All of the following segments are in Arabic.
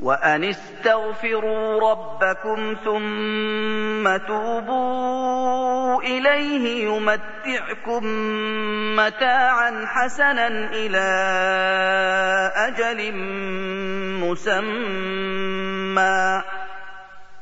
وأن استغفروا ربكم ثم توبوا إليه يمتعكم متاعا حسنا إلى أجل مسمى.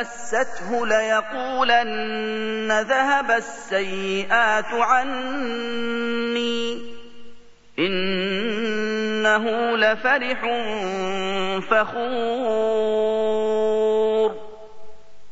مسته ليقولن ذهب السيئات عني إنه لفرح فخور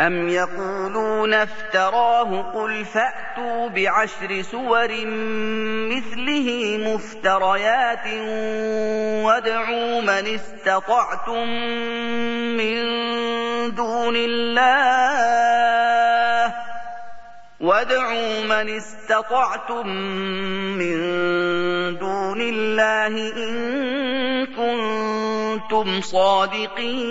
أم يقولون افتراه قل فأتوا بعشر سور مثله مفتريات وادعوا من استطعتم من دون الله وادعوا من استطعتم من دون الله إن كنتم صادقين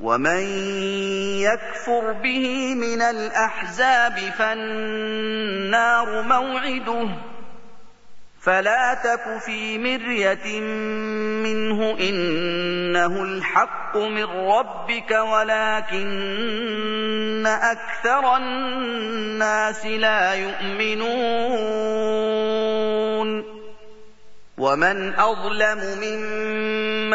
ومن يكفر به من الأحزاب فالنار موعده فلا تك في مرية منه إنه الحق من ربك ولكن أكثر الناس لا يؤمنون ومن أظلم ممن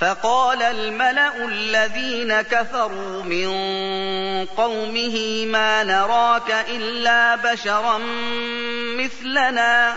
فقال الملأ الذين كفروا من قومه ما نراك إلا بشرا مثلنا.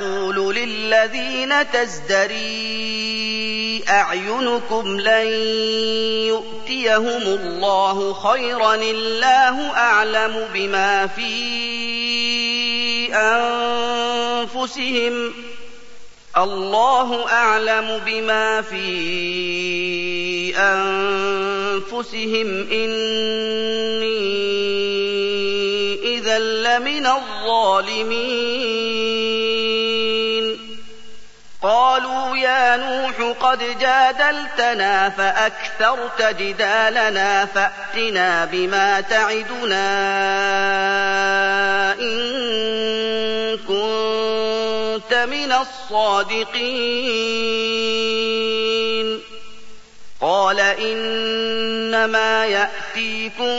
أقول للذين تزدري أعينكم لن يؤتيهم الله خيرا الله أعلم بما في أنفسهم الله أعلم بما في أنفسهم إني إذا لمن الظالمين قالوا يا نوح قد جادلتنا فأكثرت جدالنا فأتنا بما تعدنا إن كنت من الصادقين. قال إنما يأتيكم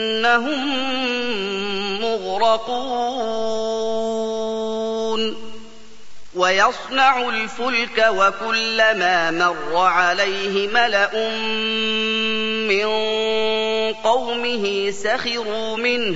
إنهم مغرقون. ويصنع الفلك وكلما مر عليه ملأ من قومه سخروا منه.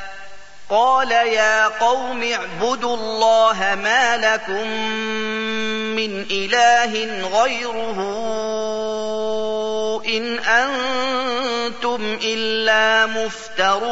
قال يا قوم اعبدوا الله ما لكم من إله غيره إن أنتم إلا مفترون.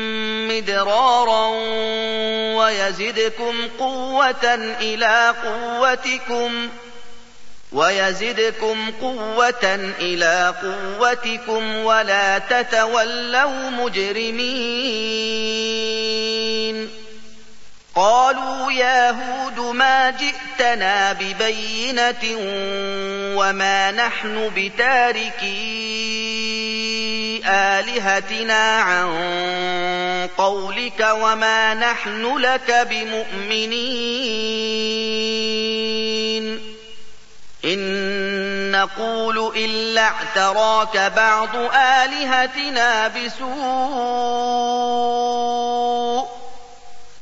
مدرارا ويزدكم قوة إلى قوتكم ويزدكم قوة إلى قوتكم ولا تتولوا مجرمين قالوا يا هود ما جئتنا ببينة وما نحن بتاركي آلهتنا عن قولك وما نحن لك بمؤمنين. إن نقول إلا اعتراك بعض آلهتنا بسوء.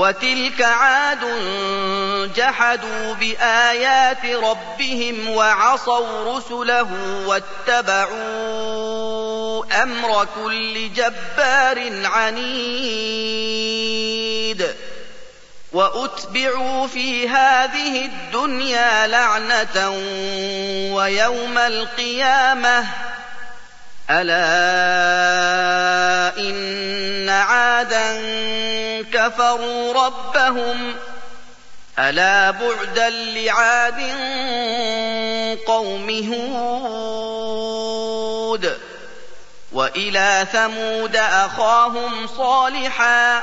وتلك عاد جحدوا بآيات ربهم وعصوا رسله واتبعوا أمر كل جبار عنيد وأتبعوا في هذه الدنيا لعنة ويوم القيامة ألا إن عادا كفروا ربهم ألا بعدا لعاد قوم هود وإلى ثمود أخاهم صالحا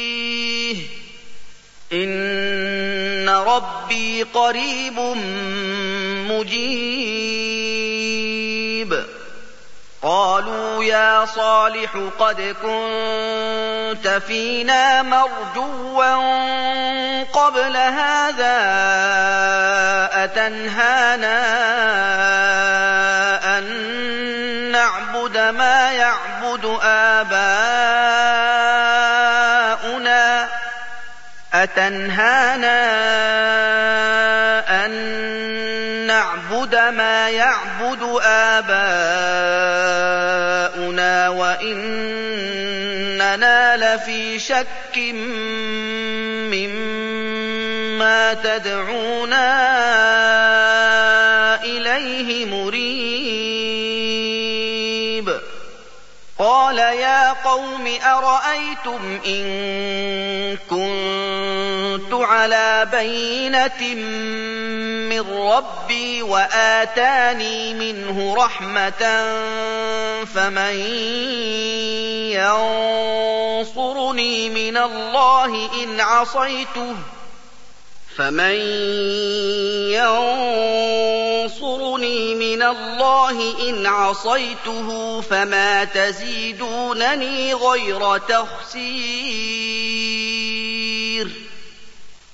إن ربي قريب مجيب. قالوا يا صالح قد كنت فينا مرجوا قبل هذا أتنهانا أتنهانا أن نعبد ما يعبد آباؤنا وإننا لفي شك مما تدعونا قوم أرأيتم إن كنت على بينة من ربي وآتاني منه رحمة فمن ينصرني من الله إن عصيته فمن ينصرني من الله إن عصيته فما تزيدونني غير تخسير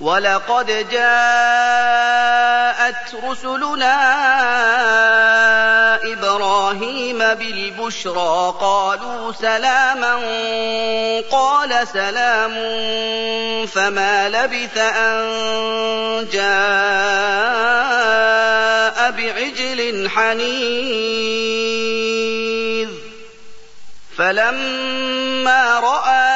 ولقد جاءت رسلنا إبراهيم بالبشرى قالوا سلاما قال سلام فما لبث أن جاء بعجل حنيذ. فلما رأى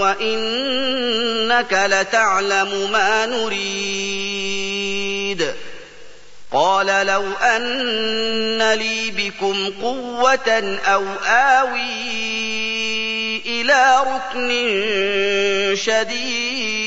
وإنك لتعلم ما نريد. قال لو أن لي بكم قوة أو آوي إلى ركن شديد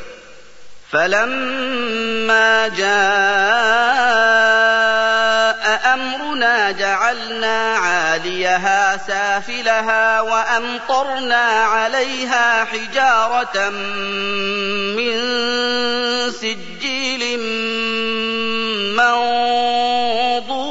فلما جاء أمرنا جعلنا عاليها سافلها وأمطرنا عليها حجارة من سجيل منضود.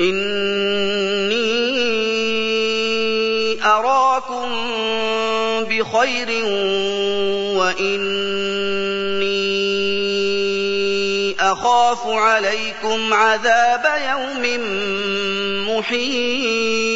إني أراكم بخير وإني أخاف عليكم عذاب يوم محيط.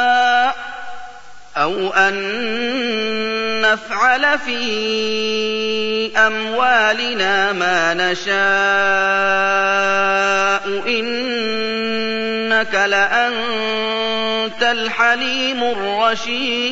أَوْ أَن نَّفْعَلَ فِي أَمْوَالِنَا مَا نَشَاءُ ۖ إِنَّكَ لَأَنتَ الْحَلِيمُ الرَّشِيدُ.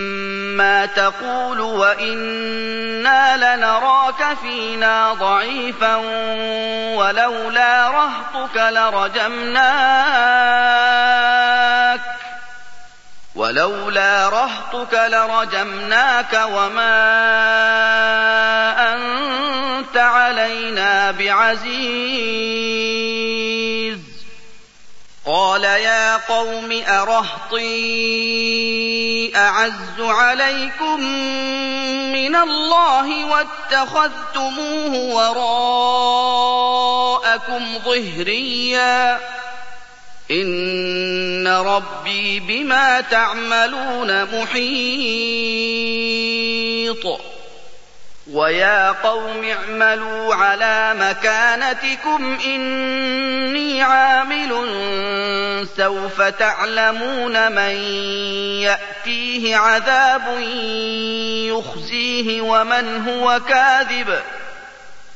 تَقُولُ وَإِنَّا لَنَرَاكَ فِينَا ضَعِيفًا وَلَوْلَا رَهْطُكَ لَرَجَمْنَاكَ ولولا رهطك لرجمناك وما أنت علينا بعزيز قال يا قوم أرهطي أعز عليكم من الله واتخذتموه وراءكم ظهريا. إن ربي بما تعملون محيط. ويا قوم اعملوا على مكانتكم إني عامل سوف تعلمون من يأتيه عذاب يخزيه ومن هو كاذب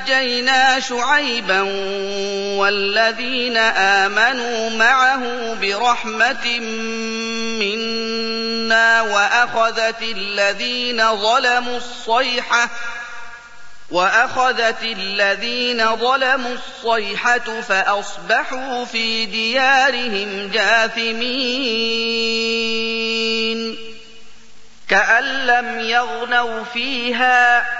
نجينا شعيبا والذين آمنوا معه برحمة منا وأخذت الذين ظلموا الصيحة وأخذت الذين ظلموا الصيحة فأصبحوا في ديارهم جاثمين كأن لم يغنوا فيها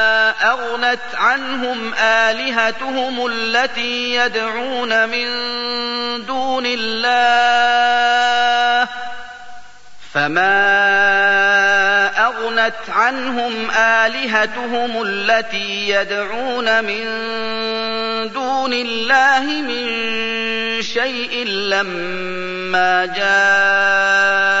أغنت عنهم آلهتهم التي يدعون من دون الله فما أغنت عنهم آلهتهم التي يدعون من دون الله من شيء لما جاء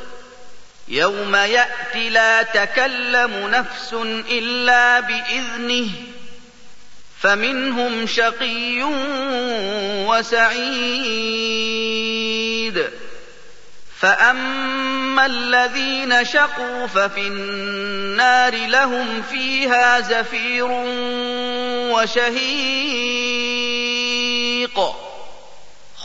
يوم يأتي لا تكلم نفس إلا بإذنه فمنهم شقي وسعيد. فأما الذين شقوا ففي النار لهم فيها زفير وشهيق.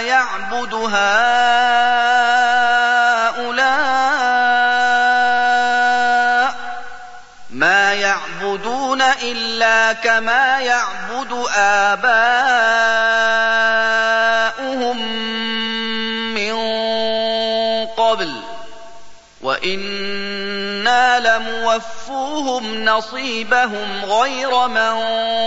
يعبد هؤلاء ما يعبدون إلا كما يعبد آباؤهم من قبل. وإنا لموفوهم نصيبهم غير منقوص.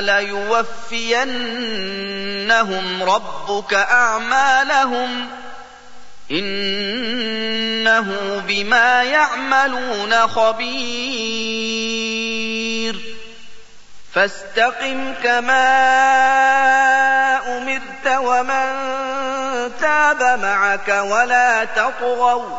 ليوفينهم ربك أعمالهم إِنَّهُ بِمَا يَعْمَلُونَ خَبِيرٌ فَاسْتَقِمْ كَمَا أُمِرْتَ وَمَن تَابَ مَعَكَ وَلَا تَطْغَوْا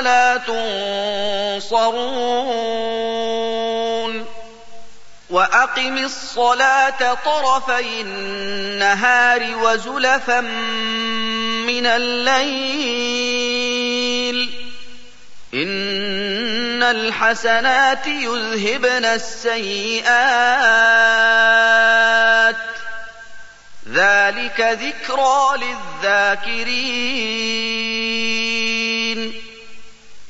لَا تُنصَرُونَ وَأَقِمِ الصَّلَاةَ طَرَفَيِ النَّهَارِ وَزُلَفًا مِّنَ اللَّيْلِ ۚ. إِنَّ الْحَسَنَاتِ يُذْهِبْنَ السَّيِّئَاتِ ۚ. ذَٰلِكَ ذِكْرَىٰ لِلذَّاكِرِينَ.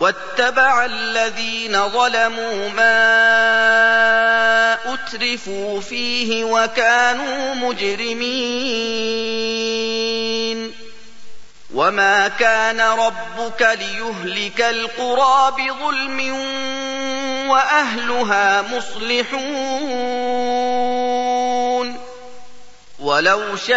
وَاتَّبَعَ الَّذِينَ ظَلَمُوا مَا أُتْرِفُوا فِيهِ وَكَانُوا مُجْرِمِينَ. وَمَا كَانَ رَبُّكَ لِيُهْلِكَ الْقُرَىٰ بِظُلْمٍ وَأَهْلُهَا مُصْلِحُونَ. وَلَوْ شَاءَ